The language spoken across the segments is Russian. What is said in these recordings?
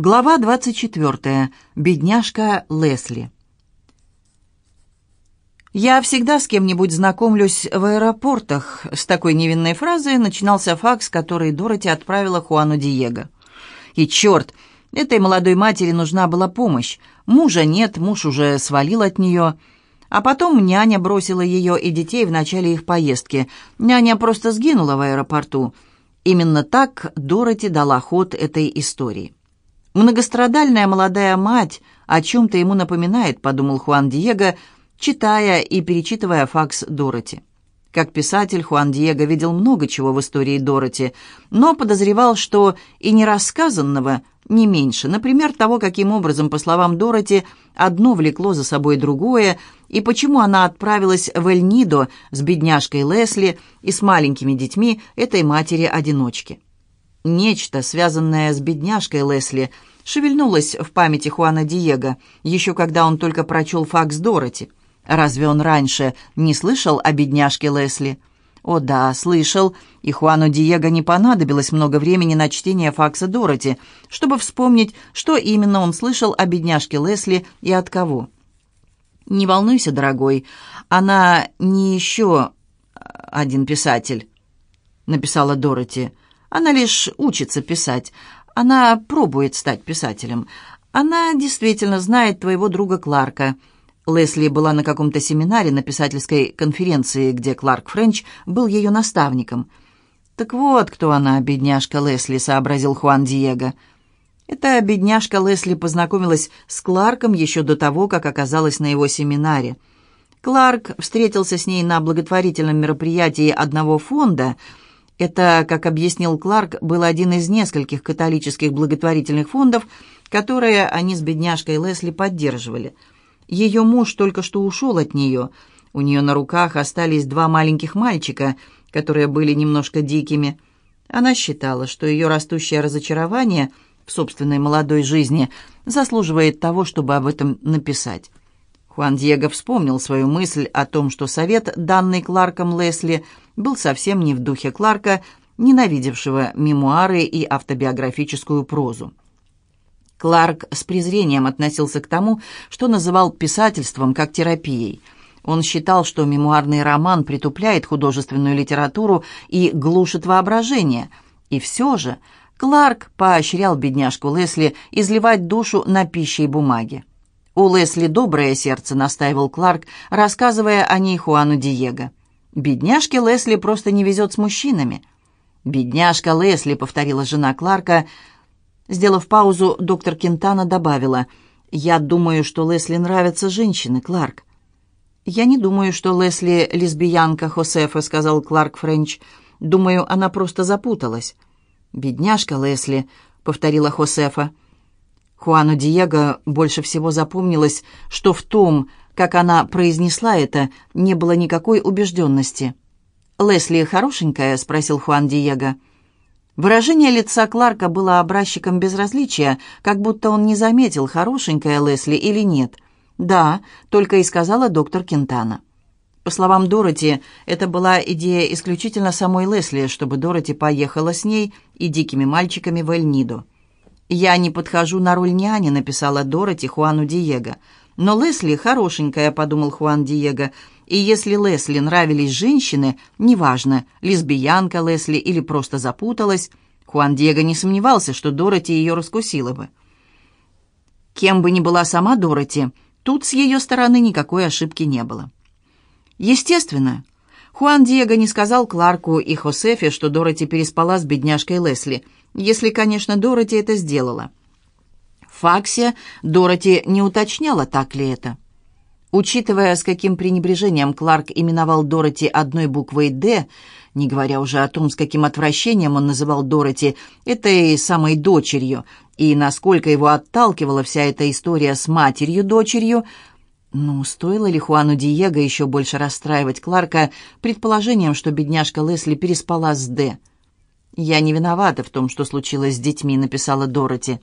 Глава 24. Бедняжка Лесли. «Я всегда с кем-нибудь знакомлюсь в аэропортах». С такой невинной фразы начинался факс, который Дороти отправила Хуану Диего. И черт, этой молодой матери нужна была помощь. Мужа нет, муж уже свалил от нее. А потом няня бросила ее и детей в начале их поездки. Няня просто сгинула в аэропорту. Именно так Дороти дала ход этой истории. Многострадальная молодая мать о чем-то ему напоминает, подумал Хуан Диего, читая и перечитывая факс Дороти. Как писатель, Хуан Диего видел много чего в истории Дороти, но подозревал, что и нерассказанного не меньше. Например, того, каким образом, по словам Дороти, одно влекло за собой другое, и почему она отправилась в Эль-Нидо с бедняжкой Лесли и с маленькими детьми этой матери-одиночки. Нечто, связанное с бедняжкой Лесли, шевельнулось в памяти Хуана Диего, еще когда он только прочел факс Дороти. Разве он раньше не слышал о бедняжке Лесли? О да, слышал, и Хуану Диего не понадобилось много времени на чтение факса Дороти, чтобы вспомнить, что именно он слышал о бедняжке Лесли и от кого. «Не волнуйся, дорогой, она не еще один писатель», — написала Дороти. «Она лишь учится писать. Она пробует стать писателем. Она действительно знает твоего друга Кларка. Лесли была на каком-то семинаре на писательской конференции, где Кларк Френч был ее наставником. «Так вот, кто она, бедняжка Лесли», — сообразил Хуан Диего. Эта бедняжка Лесли познакомилась с Кларком еще до того, как оказалась на его семинаре. Кларк встретился с ней на благотворительном мероприятии одного фонда — это, как объяснил Кларк, был один из нескольких католических благотворительных фондов, которые они с бедняжкой Лесли поддерживали. Ее муж только что ушел от нее. У нее на руках остались два маленьких мальчика, которые были немножко дикими. Она считала, что ее растущее разочарование в собственной молодой жизни заслуживает того, чтобы об этом написать. Хуан Диего вспомнил свою мысль о том, что совет, данный Кларком Лесли, был совсем не в духе Кларка, ненавидевшего мемуары и автобиографическую прозу. Кларк с презрением относился к тому, что называл писательством как терапией. Он считал, что мемуарный роман притупляет художественную литературу и глушит воображение. И все же Кларк поощрял бедняжку Лесли изливать душу на пище и бумаге. «У Лесли доброе сердце», — настаивал Кларк, рассказывая о ней Хуану Диего. «Бедняжке Лесли просто не везет с мужчинами». «Бедняжка Лесли», — повторила жена Кларка. Сделав паузу, доктор Кентана добавила, «Я думаю, что Лесли нравятся женщины, Кларк». «Я не думаю, что Лесли лесбиянка Хосефа», — сказал Кларк Френч. «Думаю, она просто запуталась». «Бедняжка Лесли», — повторила Хосефа. Хуану Диего больше всего запомнилось, что в том, как она произнесла это, не было никакой убежденности. «Лесли хорошенькая?» — спросил Хуан Диего. Выражение лица Кларка было образчиком безразличия, как будто он не заметил, хорошенькая Лесли или нет. «Да», — только и сказала доктор Кентана. По словам Дороти, это была идея исключительно самой Лесли, чтобы Дороти поехала с ней и дикими мальчиками в Эльнидо. «Я не подхожу на роль няни», — написала Дороти Хуану Диего. «Но Лесли хорошенькая», — подумал Хуан Диего. «И если Лесли нравились женщины, неважно, лесбиянка Лесли или просто запуталась, Хуан Диего не сомневался, что Дороти ее раскусила бы». Кем бы ни была сама Дороти, тут с ее стороны никакой ошибки не было. Естественно, Хуан Диего не сказал Кларку и Хосефе, что Дороти переспала с бедняжкой Лесли — если, конечно, Дороти это сделала. В факсе Дороти не уточняла, так ли это. Учитывая, с каким пренебрежением Кларк именовал Дороти одной буквой «Д», не говоря уже о том, с каким отвращением он называл Дороти этой самой дочерью, и насколько его отталкивала вся эта история с матерью-дочерью, ну, стоило ли Хуану Диего еще больше расстраивать Кларка предположением, что бедняжка Лесли переспала с Д. «Я не виновата в том, что случилось с детьми», — написала Дороти.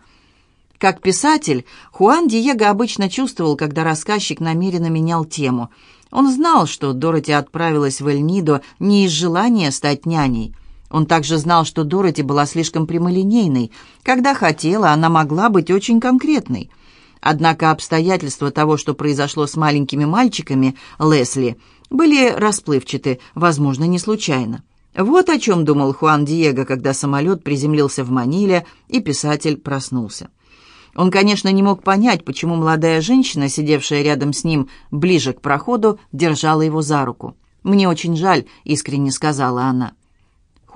Как писатель, Хуан Диего обычно чувствовал, когда рассказчик намеренно менял тему. Он знал, что Дороти отправилась в Эль-Нидо не из желания стать няней. Он также знал, что Дороти была слишком прямолинейной. Когда хотела, она могла быть очень конкретной. Однако обстоятельства того, что произошло с маленькими мальчиками Лесли, были расплывчаты, возможно, не случайно. Вот о чем думал Хуан Диего, когда самолет приземлился в Маниле, и писатель проснулся. Он, конечно, не мог понять, почему молодая женщина, сидевшая рядом с ним ближе к проходу, держала его за руку. «Мне очень жаль», — искренне сказала она.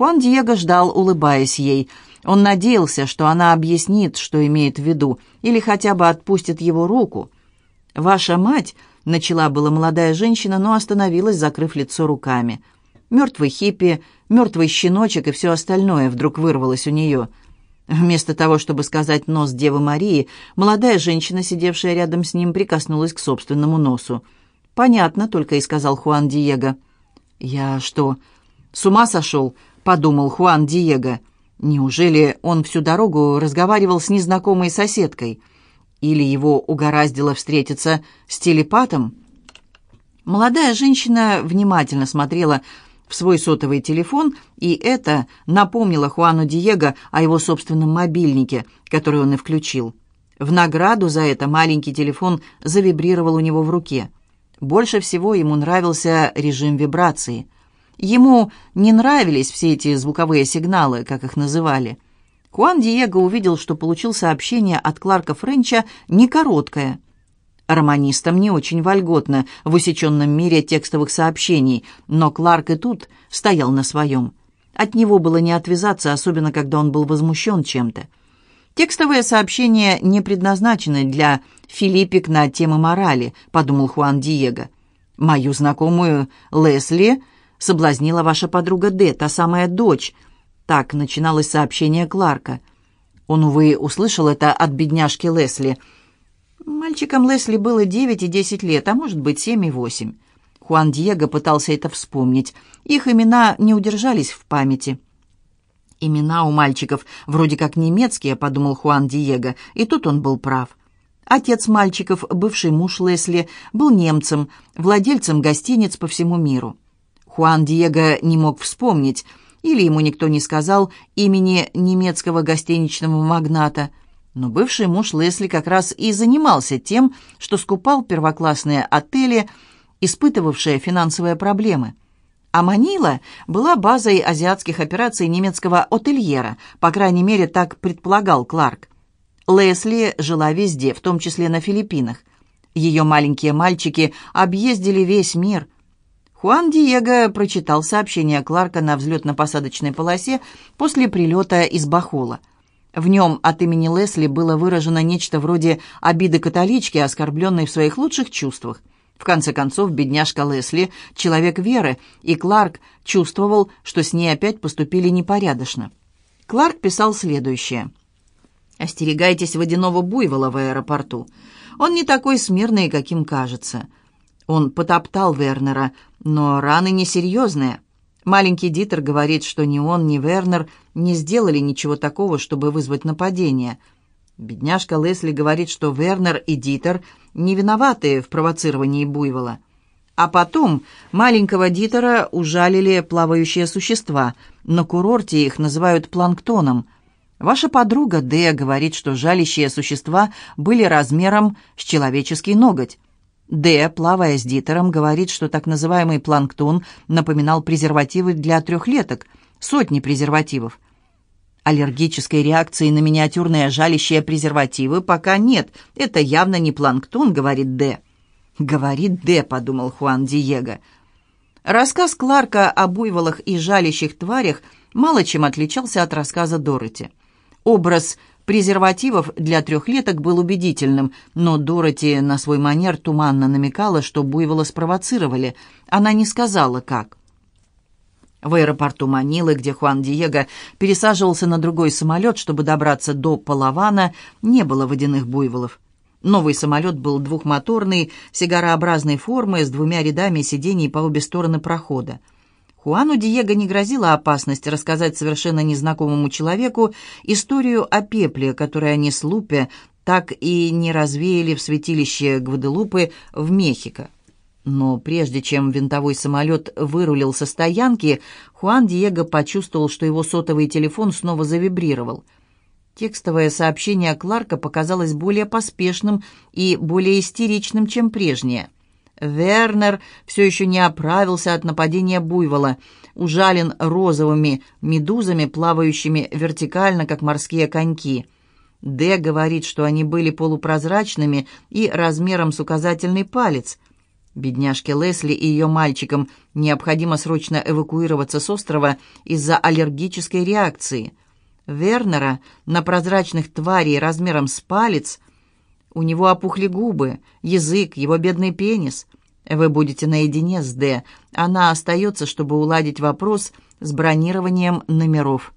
Хуан Диего ждал, улыбаясь ей. Он надеялся, что она объяснит, что имеет в виду, или хотя бы отпустит его руку. «Ваша мать», — начала была молодая женщина, но остановилась, закрыв лицо руками. «Мертвый хиппи, мертвый щеночек и все остальное» вдруг вырвалось у нее — Вместо того, чтобы сказать «нос Девы Марии», молодая женщина, сидевшая рядом с ним, прикоснулась к собственному носу. «Понятно», — только и сказал Хуан Диего. «Я что, с ума сошел?» — подумал Хуан Диего. «Неужели он всю дорогу разговаривал с незнакомой соседкой? Или его угораздило встретиться с телепатом?» Молодая женщина внимательно смотрела в свой сотовый телефон, и это напомнило Хуану Диего о его собственном мобильнике, который он и включил. В награду за это маленький телефон завибрировал у него в руке. Больше всего ему нравился режим вибрации. Ему не нравились все эти звуковые сигналы, как их называли. Хуан Диего увидел, что получил сообщение от Кларка Френча не короткое – Романистам не очень вольготно в усеченном мире текстовых сообщений, но Кларк и тут стоял на своем. От него было не отвязаться, особенно когда он был возмущен чем-то. «Текстовые сообщения не предназначены для филиппик на темы морали», — подумал Хуан Диего. «Мою знакомую Лесли соблазнила ваша подруга Д, та самая дочь». Так начиналось сообщение Кларка. Он, увы, услышал это от бедняжки Лесли — Мальчикам Лесли было девять и десять лет, а может быть семь и восемь. Хуан Диего пытался это вспомнить. Их имена не удержались в памяти. «Имена у мальчиков вроде как немецкие», — подумал Хуан Диего, и тут он был прав. Отец мальчиков, бывший муж Лесли, был немцем, владельцем гостиниц по всему миру. Хуан Диего не мог вспомнить, или ему никто не сказал имени немецкого гостиничного магната — но бывший муж Лесли как раз и занимался тем, что скупал первоклассные отели, испытывавшие финансовые проблемы. А Манила была базой азиатских операций немецкого отельера, по крайней мере, так предполагал Кларк. Лесли жила везде, в том числе на Филиппинах. Ее маленькие мальчики объездили весь мир. Хуан Диего прочитал сообщение Кларка на взлетно-посадочной полосе после прилета из Бахола – в нем от имени Лесли было выражено нечто вроде обиды католички, оскорбленной в своих лучших чувствах. В конце концов, бедняжка Лесли — человек веры, и Кларк чувствовал, что с ней опять поступили непорядочно. Кларк писал следующее. «Остерегайтесь водяного буйвола в аэропорту. Он не такой смирный, каким кажется. Он потоптал Вернера, но раны несерьезные». Маленький Дитер говорит, что ни он, ни Вернер не сделали ничего такого, чтобы вызвать нападение. Бедняжка Лесли говорит, что Вернер и Дитер не виноваты в провоцировании буйвола. А потом маленького Дитера ужалили плавающие существа. На курорте их называют планктоном. Ваша подруга Дея говорит, что жалящие существа были размером с человеческий ноготь. Д, плавая с Дитером, говорит, что так называемый планктон напоминал презервативы для трехлеток, сотни презервативов. Аллергической реакции на миниатюрные жалящие презервативы пока нет. Это явно не планктон, говорит Д. Говорит Д, подумал Хуан Диего. Рассказ Кларка о буйволах и жалящих тварях мало чем отличался от рассказа Дороти. Образ презервативов для трехлеток был убедительным, но Дороти на свой манер туманно намекала, что буйвола спровоцировали. Она не сказала, как. В аэропорту Манилы, где Хуан Диего пересаживался на другой самолет, чтобы добраться до Палавана, не было водяных буйволов. Новый самолет был двухмоторный, сигарообразной формы, с двумя рядами сидений по обе стороны прохода. Хуану Диего не грозила опасность рассказать совершенно незнакомому человеку историю о пепле, который они с Лупе так и не развеяли в святилище Гваделупы в Мехико. Но прежде чем винтовой самолет вырулил со стоянки, Хуан Диего почувствовал, что его сотовый телефон снова завибрировал. Текстовое сообщение Кларка показалось более поспешным и более истеричным, чем прежнее. Вернер все еще не оправился от нападения буйвола, ужален розовыми медузами, плавающими вертикально, как морские коньки. Д говорит, что они были полупрозрачными и размером с указательный палец – Бедняжке Лесли и ее мальчикам необходимо срочно эвакуироваться с острова из-за аллергической реакции. Вернера на прозрачных тварей размером с палец. У него опухли губы, язык, его бедный пенис. Вы будете наедине с Д. Она остается, чтобы уладить вопрос с бронированием номеров.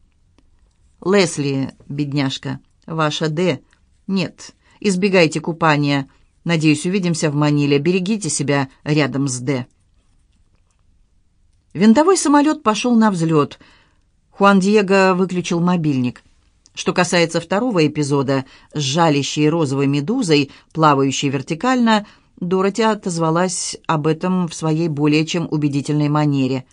Лесли, бедняжка, ваша Д. Нет, избегайте купания. Надеюсь, увидимся в Маниле. Берегите себя рядом с Д. Винтовой самолет пошел на взлет. Хуан Диего выключил мобильник. Что касается второго эпизода с жалящей розовой медузой, плавающей вертикально, Дороти отозвалась об этом в своей более чем убедительной манере.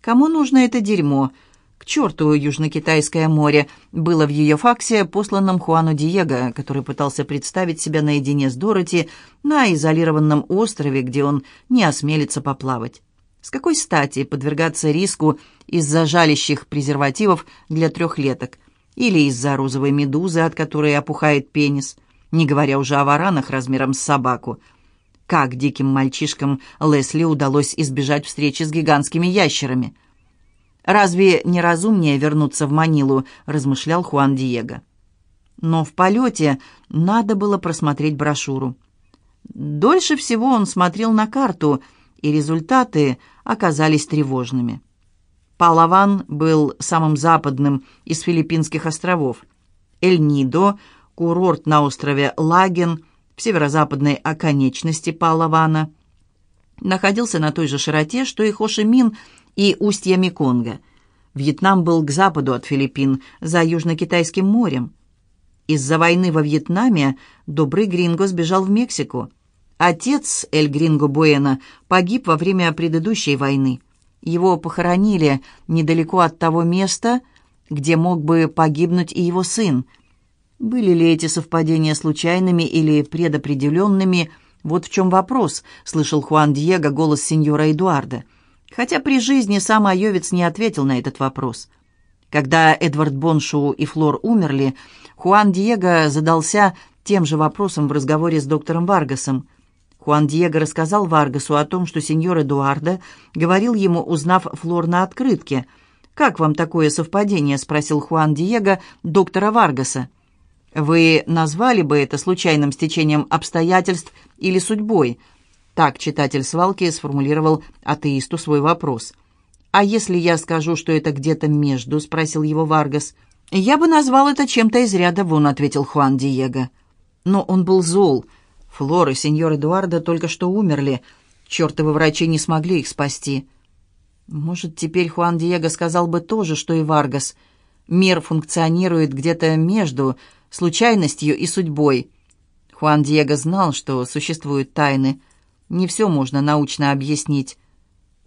«Кому нужно это дерьмо?» К черту Южно-Китайское море было в ее факсе, посланном Хуану Диего, который пытался представить себя наедине с Дороти на изолированном острове, где он не осмелится поплавать. С какой стати подвергаться риску из-за жалящих презервативов для трехлеток или из-за розовой медузы, от которой опухает пенис, не говоря уже о варанах размером с собаку? Как диким мальчишкам Лесли удалось избежать встречи с гигантскими ящерами – «Разве не разумнее вернуться в Манилу?» – размышлял Хуан Диего. Но в полете надо было просмотреть брошюру. Дольше всего он смотрел на карту, и результаты оказались тревожными. Палаван был самым западным из филиппинских островов. Эль-Нидо, курорт на острове Лаген, в северо-западной оконечности Палавана, находился на той же широте, что и Хошимин и устья Меконга. Вьетнам был к западу от Филиппин, за Южно-Китайским морем. Из-за войны во Вьетнаме добрый Гринго сбежал в Мексику. Отец Эль Гринго Буэна погиб во время предыдущей войны. Его похоронили недалеко от того места, где мог бы погибнуть и его сын. Были ли эти совпадения случайными или предопределенными? Вот в чем вопрос, слышал Хуан Диего голос сеньора Эдуарда хотя при жизни сам Айовец не ответил на этот вопрос. Когда Эдвард Боншоу и Флор умерли, Хуан Диего задался тем же вопросом в разговоре с доктором Варгасом. Хуан Диего рассказал Варгасу о том, что сеньор Эдуардо говорил ему, узнав Флор на открытке. «Как вам такое совпадение?» — спросил Хуан Диего доктора Варгаса. «Вы назвали бы это случайным стечением обстоятельств или судьбой?» Так читатель свалки сформулировал атеисту свой вопрос. «А если я скажу, что это где-то между?» — спросил его Варгас. «Я бы назвал это чем-то из ряда вон», — ответил Хуан Диего. Но он был зол. Флор и сеньор Эдуардо только что умерли. Чертовы врачи не смогли их спасти. Может, теперь Хуан Диего сказал бы то же, что и Варгас. Мир функционирует где-то между случайностью и судьбой. Хуан Диего знал, что существуют тайны — не все можно научно объяснить.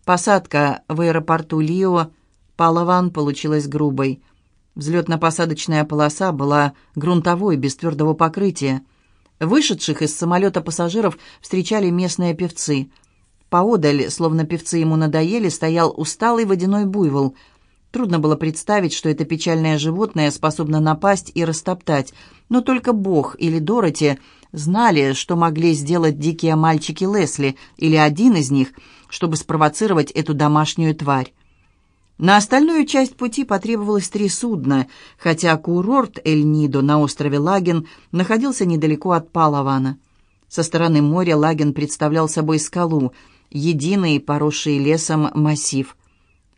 Посадка в аэропорту Лио Палаван получилась грубой. Взлетно-посадочная полоса была грунтовой, без твердого покрытия. Вышедших из самолета пассажиров встречали местные певцы. Поодаль, словно певцы ему надоели, стоял усталый водяной буйвол. Трудно было представить, что это печальное животное способно напасть и растоптать, но только Бог или Дороти знали, что могли сделать дикие мальчики Лесли или один из них, чтобы спровоцировать эту домашнюю тварь. На остальную часть пути потребовалось три судна, хотя курорт Эль-Нидо на острове Лаген находился недалеко от Палавана. Со стороны моря Лаген представлял собой скалу, единый поросший лесом массив.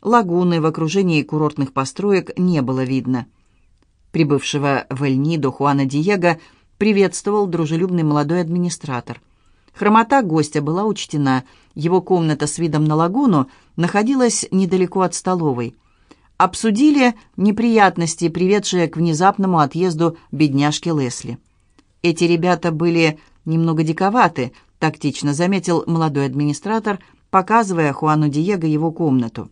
Лагуны в окружении курортных построек не было видно. Прибывшего в Эль-Нидо Хуана Диего – приветствовал дружелюбный молодой администратор. Хромота гостя была учтена. Его комната с видом на лагуну находилась недалеко от столовой. Обсудили неприятности, приведшие к внезапному отъезду бедняжки Лесли. Эти ребята были немного диковаты, тактично заметил молодой администратор, показывая Хуану Диего его комнату.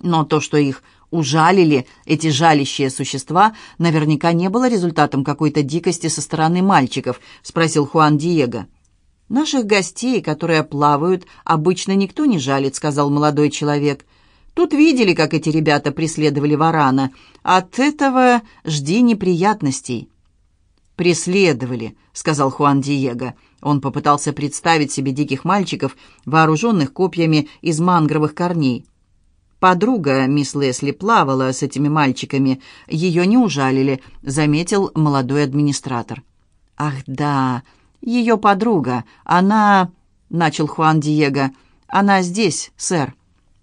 Но то, что их ужалили эти жалящие существа, наверняка не было результатом какой-то дикости со стороны мальчиков, спросил Хуан Диего. «Наших гостей, которые плавают, обычно никто не жалит», — сказал молодой человек. «Тут видели, как эти ребята преследовали варана. От этого жди неприятностей». «Преследовали», — сказал Хуан Диего. Он попытался представить себе диких мальчиков, вооруженных копьями из мангровых корней. Подруга мисс Лесли плавала с этими мальчиками. Ее не ужалили, заметил молодой администратор. «Ах, да, ее подруга. Она...» — начал Хуан Диего. «Она здесь, сэр».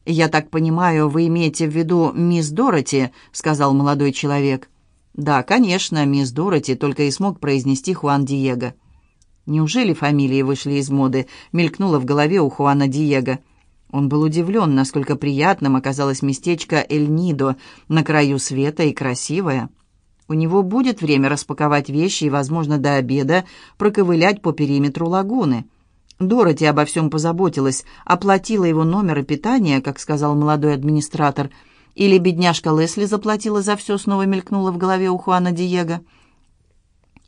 «Я так понимаю, вы имеете в виду мисс Дороти?» — сказал молодой человек. «Да, конечно, мисс Дороти», — только и смог произнести Хуан Диего. «Неужели фамилии вышли из моды?» — мелькнуло в голове у Хуана Диего. Он был удивлен, насколько приятным оказалось местечко Эль-Нидо на краю света и красивое. У него будет время распаковать вещи и, возможно, до обеда проковылять по периметру лагуны. Дороти обо всем позаботилась, оплатила его номер и питание, как сказал молодой администратор. Или бедняжка Лесли заплатила за все, снова мелькнуло в голове у Хуана Диего.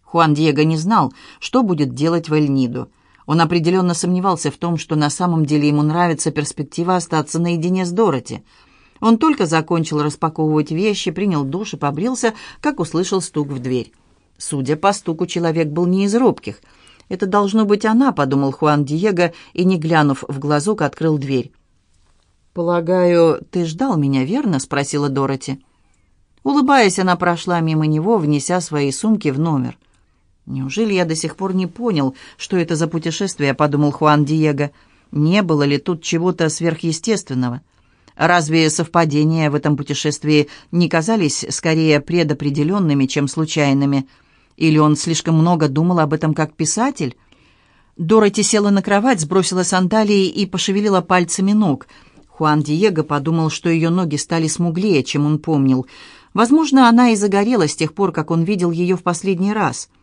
Хуан Диего не знал, что будет делать в Эль-Нидо. Он определенно сомневался в том, что на самом деле ему нравится перспектива остаться наедине с Дороти. Он только закончил распаковывать вещи, принял душ и побрился, как услышал стук в дверь. Судя по стуку, человек был не из робких. «Это должно быть она», — подумал Хуан Диего и, не глянув в глазок, открыл дверь. «Полагаю, ты ждал меня, верно?» — спросила Дороти. Улыбаясь, она прошла мимо него, внеся свои сумки в номер. «Неужели я до сих пор не понял, что это за путешествие?» — подумал Хуан Диего. «Не было ли тут чего-то сверхъестественного? Разве совпадения в этом путешествии не казались скорее предопределенными, чем случайными? Или он слишком много думал об этом как писатель?» Дороти села на кровать, сбросила сандалии и пошевелила пальцами ног. Хуан Диего подумал, что ее ноги стали смуглее, чем он помнил. Возможно, она и загорелась с тех пор, как он видел ее в последний раз —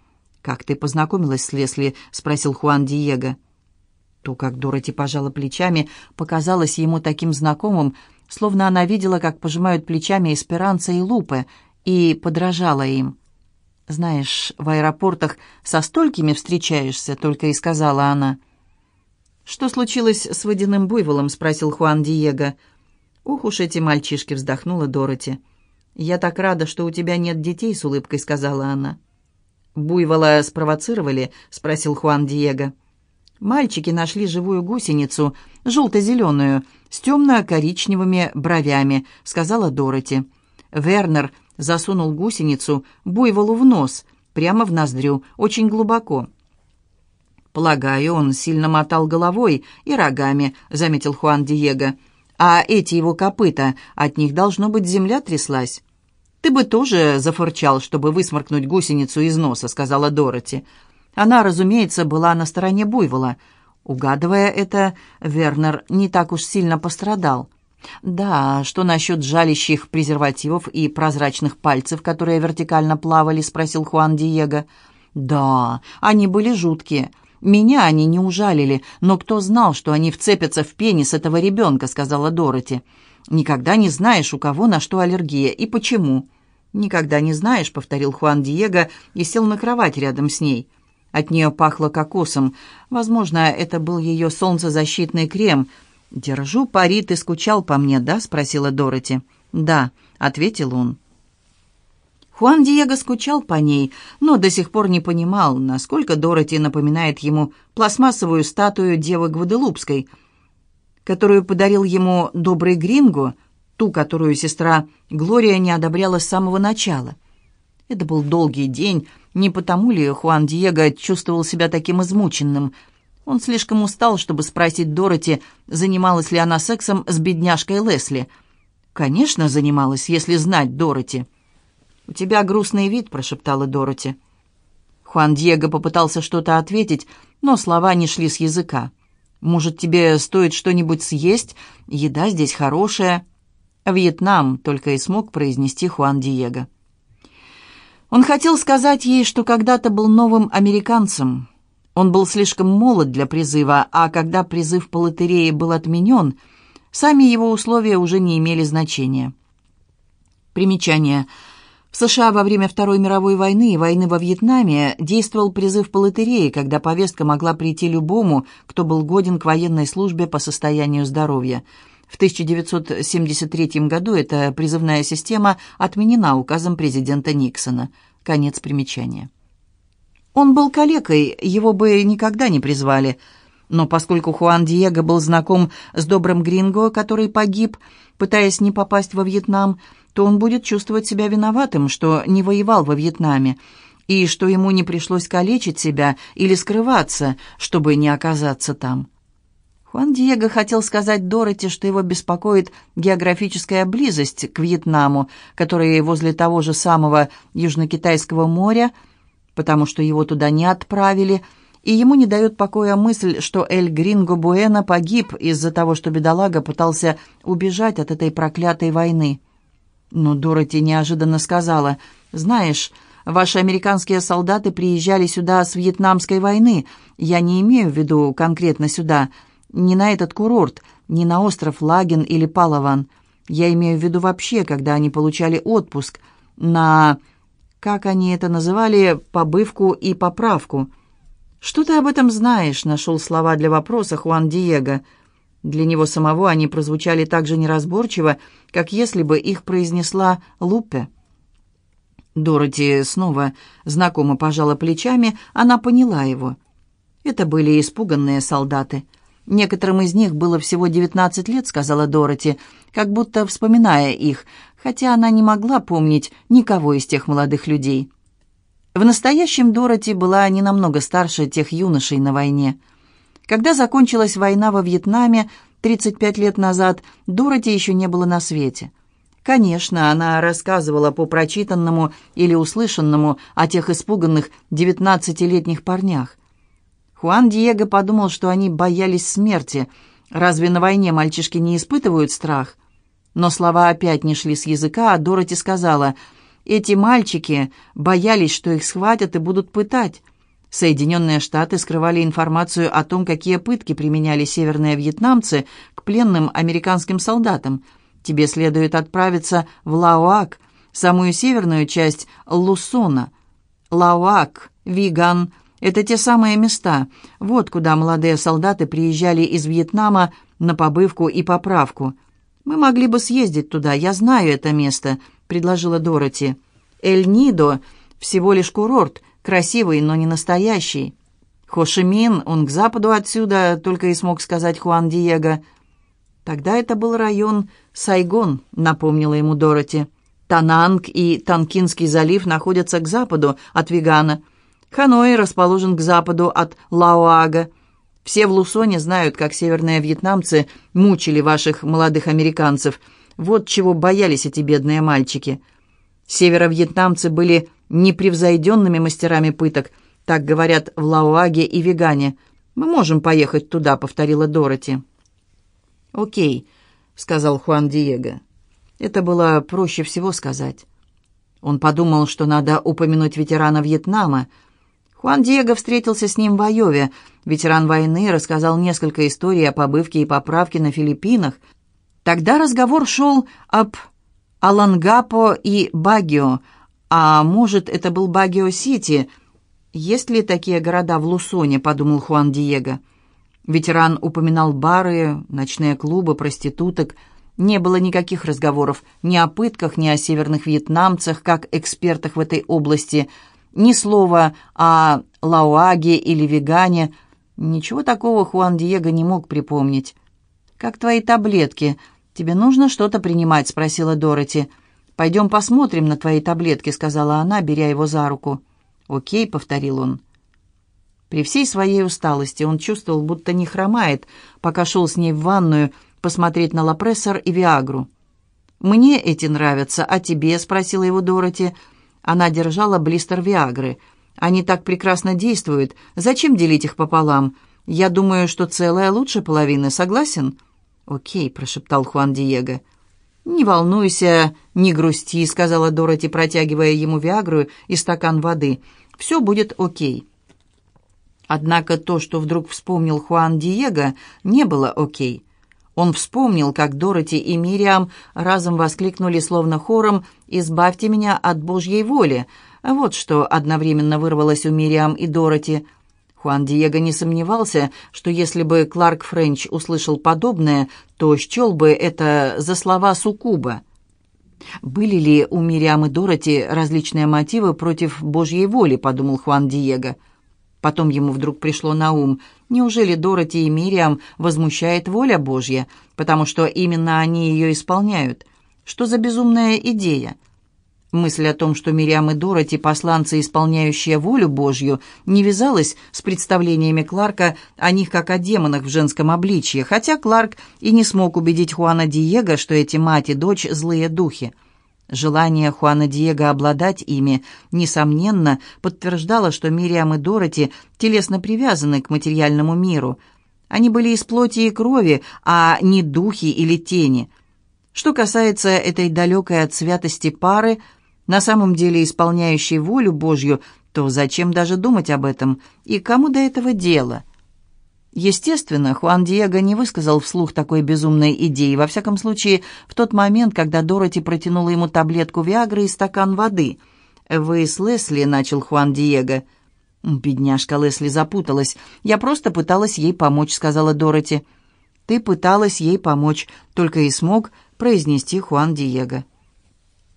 «Как ты познакомилась с Лесли?» — спросил Хуан Диего. То, как Дороти пожала плечами, показалось ему таким знакомым, словно она видела, как пожимают плечами Эсперанца и Лупе, и подражала им. «Знаешь, в аэропортах со столькими встречаешься», — только и сказала она. «Что случилось с водяным буйволом?» — спросил Хуан Диего. «Ух уж эти мальчишки!» — вздохнула Дороти. «Я так рада, что у тебя нет детей», — с улыбкой сказала она. «Буйвола спровоцировали?» — спросил Хуан Диего. Мальчики нашли живую гусеницу, желто-зеленую, с темно-коричневыми бровями, сказала Дороти. Вернер засунул гусеницу буйволу в нос, прямо в ноздрю, очень глубоко. «Полагаю, он сильно мотал головой и рогами», — заметил Хуан Диего. «А эти его копыта, от них, должно быть, земля тряслась». «Ты бы тоже зафырчал, чтобы высморкнуть гусеницу из носа», — сказала Дороти. Она, разумеется, была на стороне буйвола. Угадывая это, Вернер не так уж сильно пострадал. «Да, что насчет жалящих презервативов и прозрачных пальцев, которые вертикально плавали?» — спросил Хуан Диего. «Да, они были жуткие. Меня они не ужалили, но кто знал, что они вцепятся в пенис этого ребенка?» — сказала Дороти. «Никогда не знаешь, у кого на что аллергия и почему». «Никогда не знаешь», — повторил Хуан Диего и сел на кровать рядом с ней. От нее пахло кокосом. Возможно, это был ее солнцезащитный крем. «Держу пари, ты скучал по мне, да?» — спросила Дороти. «Да», — ответил он. Хуан Диего скучал по ней, но до сих пор не понимал, насколько Дороти напоминает ему пластмассовую статую Девы Гваделупской, которую подарил ему добрый Гринго — ту, которую сестра Глория не одобряла с самого начала. Это был долгий день, не потому ли Хуан Диего чувствовал себя таким измученным. Он слишком устал, чтобы спросить Дороти, занималась ли она сексом с бедняжкой Лесли. «Конечно, занималась, если знать Дороти». «У тебя грустный вид», — прошептала Дороти. Хуан Диего попытался что-то ответить, но слова не шли с языка. «Может, тебе стоит что-нибудь съесть? Еда здесь хорошая». «Вьетнам», — только и смог произнести Хуан Диего. Он хотел сказать ей, что когда-то был новым американцем, Он был слишком молод для призыва, а когда призыв по лотерее был отменен, сами его условия уже не имели значения. Примечание. В США во время Второй мировой войны и войны во Вьетнаме действовал призыв по лотерее, когда повестка могла прийти любому, кто был годен к военной службе по состоянию здоровья. В 1973 году эта призывная система отменена указом президента Никсона. Конец примечания. Он был калекой, его бы никогда не призвали. Но поскольку Хуан Диего был знаком с добрым Гринго, который погиб, пытаясь не попасть во Вьетнам, то он будет чувствовать себя виноватым, что не воевал во Вьетнаме, и что ему не пришлось калечить себя или скрываться, чтобы не оказаться там. Хуан Диего хотел сказать Дороти, что его беспокоит географическая близость к Вьетнаму, который возле того же самого Южно-Китайского моря – потому что его туда не отправили, и ему не дает покоя мысль, что Эль Гринго Буэна погиб из-за того, что бедолага пытался убежать от этой проклятой войны. Но Дороти неожиданно сказала, «Знаешь, ваши американские солдаты приезжали сюда с Вьетнамской войны. Я не имею в виду конкретно сюда, не на этот курорт, не на остров Лаген или Палаван. Я имею в виду вообще, когда они получали отпуск на как они это называли, побывку и поправку. «Что ты об этом знаешь?» — нашел слова для вопроса Хуан Диего. Для него самого они прозвучали так же неразборчиво, как если бы их произнесла Лупе. Дороти снова знакомо пожала плечами, она поняла его. Это были испуганные солдаты. «Некоторым из них было всего девятнадцать лет», — сказала Дороти, как будто вспоминая их, хотя она не могла помнить никого из тех молодых людей. В настоящем Дороти была не намного старше тех юношей на войне. Когда закончилась война во Вьетнаме 35 лет назад, Дороти еще не было на свете. Конечно, она рассказывала по прочитанному или услышанному о тех испуганных девятнадцатилетних парнях. Хуан Диего подумал, что они боялись смерти. Разве на войне мальчишки не испытывают страх? Но слова опять не шли с языка, а Дороти сказала, «Эти мальчики боялись, что их схватят и будут пытать». Соединенные Штаты скрывали информацию о том, какие пытки применяли северные вьетнамцы к пленным американским солдатам. Тебе следует отправиться в Лаоак, самую северную часть Лусона. Лаоак, Виган – это те самые места. Вот куда молодые солдаты приезжали из Вьетнама на побывку и поправку – «Мы могли бы съездить туда, я знаю это место», — предложила Дороти. «Эль-Нидо — всего лишь курорт, красивый, но не настоящий». «Хошимин, он к западу отсюда», — только и смог сказать Хуан Диего. «Тогда это был район Сайгон», — напомнила ему Дороти. «Тананг и Танкинский залив находятся к западу от Вигана. Ханой расположен к западу от Лаоага. Все в Лусоне знают, как северные вьетнамцы мучили ваших молодых американцев. Вот чего боялись эти бедные мальчики. Северо-вьетнамцы были непревзойденными мастерами пыток, так говорят в Лауаге и Вегане. Мы можем поехать туда, повторила Дороти. Окей, сказал Хуан Диего. Это было проще всего сказать. Он подумал, что надо упомянуть ветерана Вьетнама — Хуан Диего встретился с ним в Айове. Ветеран войны рассказал несколько историй о побывке и поправке на Филиппинах. Тогда разговор шел об Алангапо и Багио, а может, это был Багио-Сити. Есть ли такие города в Лусоне, подумал Хуан Диего. Ветеран упоминал бары, ночные клубы, проституток. Не было никаких разговоров ни о пытках, ни о северных вьетнамцах, как экспертах в этой области – ни слова о Лауаге или Вегане. Ничего такого Хуан Диего не мог припомнить. «Как твои таблетки? Тебе нужно что-то принимать?» — спросила Дороти. «Пойдем посмотрим на твои таблетки», — сказала она, беря его за руку. «Окей», — повторил он. При всей своей усталости он чувствовал, будто не хромает, пока шел с ней в ванную посмотреть на Лапрессор и Виагру. «Мне эти нравятся, а тебе?» — спросила его Дороти. Она держала блистер Виагры. «Они так прекрасно действуют. Зачем делить их пополам? Я думаю, что целая лучше половины. Согласен?» «Окей», — прошептал Хуан Диего. «Не волнуйся, не грусти», — сказала Дороти, протягивая ему Виагру и стакан воды. «Все будет окей». Однако то, что вдруг вспомнил Хуан Диего, не было окей. Он вспомнил, как Дороти и Мириам разом воскликнули словно хором «Избавьте меня от Божьей воли!» Вот что одновременно вырвалось у Мириам и Дороти. Хуан Диего не сомневался, что если бы Кларк Френч услышал подобное, то счел бы это за слова Сукуба. «Были ли у Мириам и Дороти различные мотивы против Божьей воли?» — подумал Хуан Диего. Потом ему вдруг пришло на ум, неужели Дороти и Мириам возмущает воля Божья, потому что именно они ее исполняют? Что за безумная идея? Мысль о том, что Мириам и Дороти – посланцы, исполняющие волю Божью, не вязалась с представлениями Кларка о них как о демонах в женском обличье, хотя Кларк и не смог убедить Хуана Диего, что эти мать и дочь – злые духи – Желание Хуана Диего обладать ими, несомненно, подтверждало, что Мириам и Дороти телесно привязаны к материальному миру. Они были из плоти и крови, а не духи или тени. Что касается этой далекой от святости пары, на самом деле исполняющей волю Божью, то зачем даже думать об этом? И кому до этого дело?» Естественно, Хуан Диего не высказал вслух такой безумной идеи, во всяком случае, в тот момент, когда Дороти протянула ему таблетку Виагры и стакан воды. «Вы с Лесли», — начал Хуан Диего. «Бедняжка Лесли запуталась. Я просто пыталась ей помочь», — сказала Дороти. «Ты пыталась ей помочь», — только и смог произнести Хуан Диего.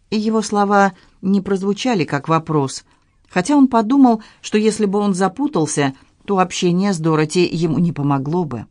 И его слова не прозвучали как вопрос, хотя он подумал, что если бы он запутался — то общение с Дороти ему не помогло бы.